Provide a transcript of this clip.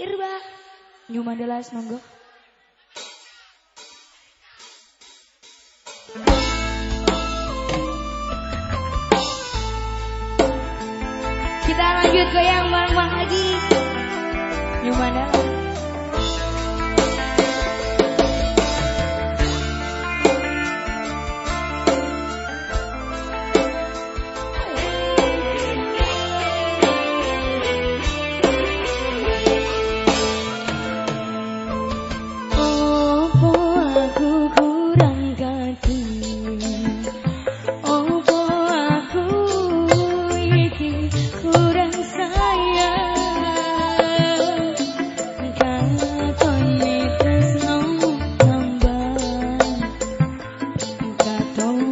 Irba. New Mandala monggo. Kita lanjut ke yang bareng-bareng lagi. New Mandala. dó.